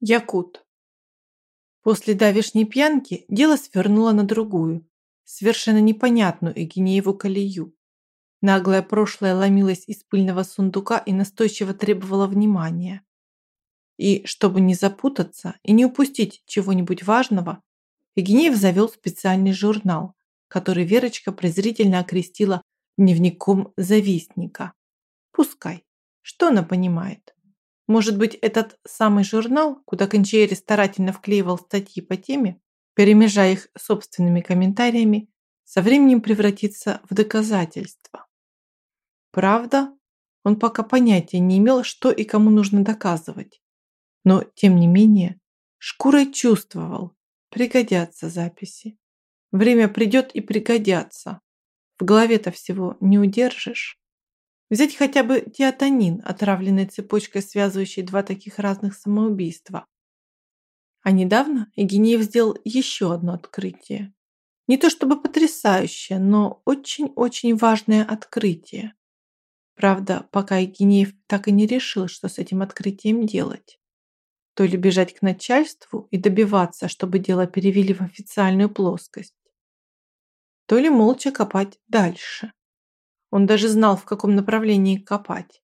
Якут. После давешней пьянки дело свернуло на другую, совершенно непонятную Эгинееву колею. Наглое прошлое ломилось из пыльного сундука и настойчиво требовало внимания. И, чтобы не запутаться и не упустить чего-нибудь важного, Егинеев завел специальный журнал, который Верочка презрительно окрестила дневником завистника. Пускай. Что она понимает? Может быть, этот самый журнал, куда Кончери старательно вклеивал статьи по теме, перемежая их собственными комментариями, со временем превратится в доказательство. Правда, он пока понятия не имел, что и кому нужно доказывать. Но, тем не менее, шкурой чувствовал, пригодятся записи. Время придет и пригодятся. В голове-то всего не удержишь. Взять хотя бы теотанин, отравленной цепочкой, связывающей два таких разных самоубийства. А недавно Евгеньев сделал еще одно открытие. Не то чтобы потрясающее, но очень-очень важное открытие. Правда, пока Евгеньев так и не решил, что с этим открытием делать. То ли бежать к начальству и добиваться, чтобы дело перевели в официальную плоскость, то ли молча копать дальше. Он даже знал, в каком направлении копать.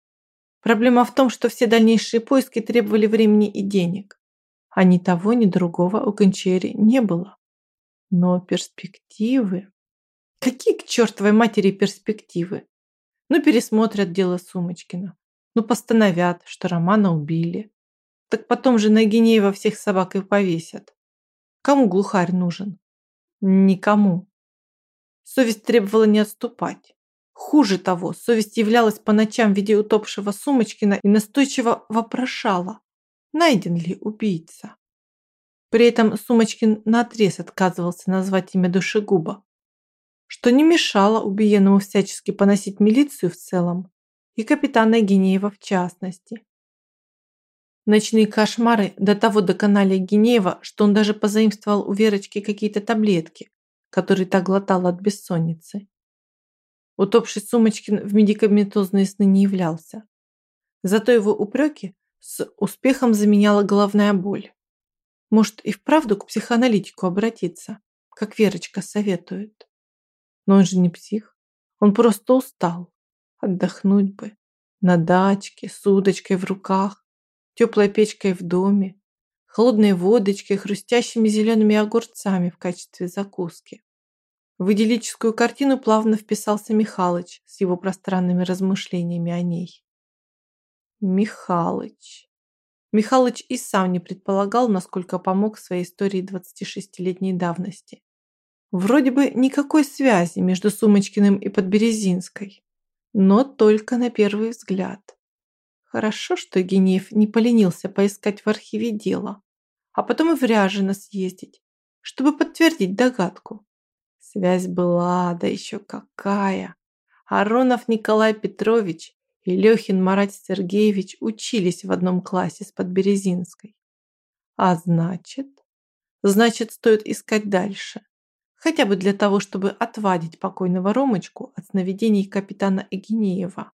Проблема в том, что все дальнейшие поиски требовали времени и денег. А ни того, ни другого у Кончери не было. Но перспективы... Какие к чертовой матери перспективы? Ну, пересмотрят дело Сумочкина. Ну, постановят, что Романа убили. Так потом же на Гинеева всех собак и повесят. Кому глухарь нужен? Никому. Совесть требовала не отступать. Хуже того, совесть являлась по ночам в виде утопшего Сумочкина и настойчиво вопрошала, найден ли убийца. При этом Сумочкин наотрез отказывался назвать имя душегуба, что не мешало убиенному всячески поносить милицию в целом и капитана Гинеева в частности. Ночные кошмары до того доконали Гинеева, что он даже позаимствовал у Верочки какие-то таблетки, которые та глотала от бессонницы. Утопший Сумочкин в медикаментозные сны не являлся. Зато его упреки с успехом заменяла головная боль. Может и вправду к психоаналитику обратиться, как Верочка советует. Но он же не псих, он просто устал. Отдохнуть бы. На дачке, с удочкой в руках, теплой печкой в доме, холодной водочкой, хрустящими зелеными огурцами в качестве закуски. В идиллическую картину плавно вписался Михалыч с его пространными размышлениями о ней. Михалыч. Михалыч и сам не предполагал, насколько помог своей истории 26-летней давности. Вроде бы никакой связи между Сумочкиным и Подберезинской, но только на первый взгляд. Хорошо, что Генеев не поленился поискать в архиве дело, а потом и в Ряжино съездить, чтобы подтвердить догадку. Связь была, да еще какая. Аронов Николай Петрович и Лехин Марат Сергеевич учились в одном классе с Подберезинской. А значит, значит, стоит искать дальше. Хотя бы для того, чтобы отвадить покойного Ромочку от сновидений капитана Эгинеева.